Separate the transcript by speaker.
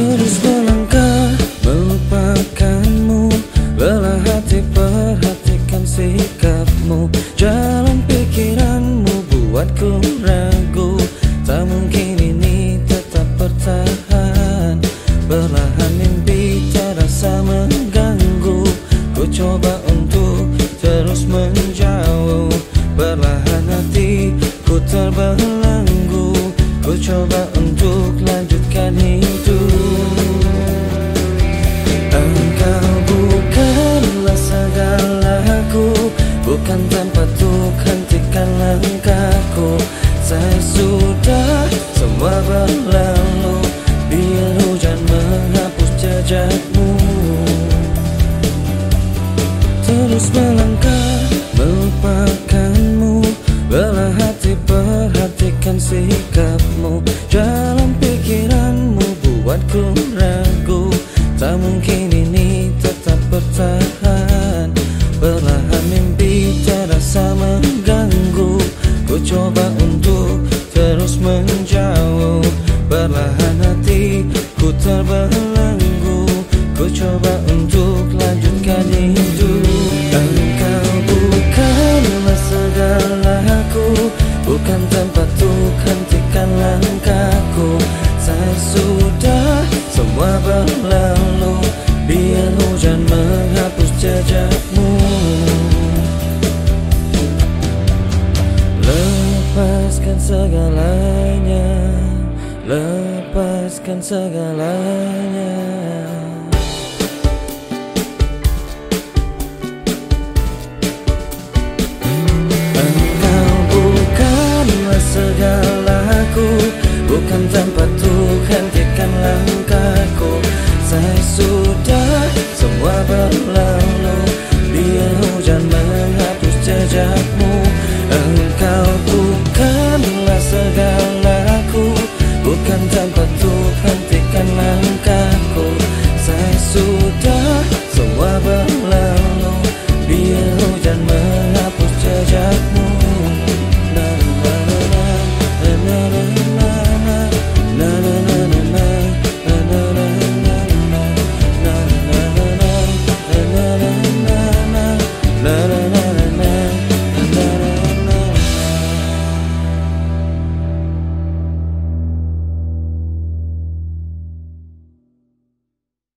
Speaker 1: Terus melangkah jejakmu Terus melangkah melupakanmu. Belah hati perhatikan sikapmu. Jalan pikiranmu buatku ragu. Tak mungkin ini tetap bertahan. Perlahan mimpi terasa mengganggu. Ku coba untuk terus menjauh. Perlahan hati ku Ku coba untuk lanjutkan hidup. Engkau bukanlah segalaku Bukan tempat untuk hentikan langkahku. Saya sudah semua berlalu Biar hujan menghapus jejakmu. Lepaskan segalanya Lepaskan segalanya vẫn lao dia hujan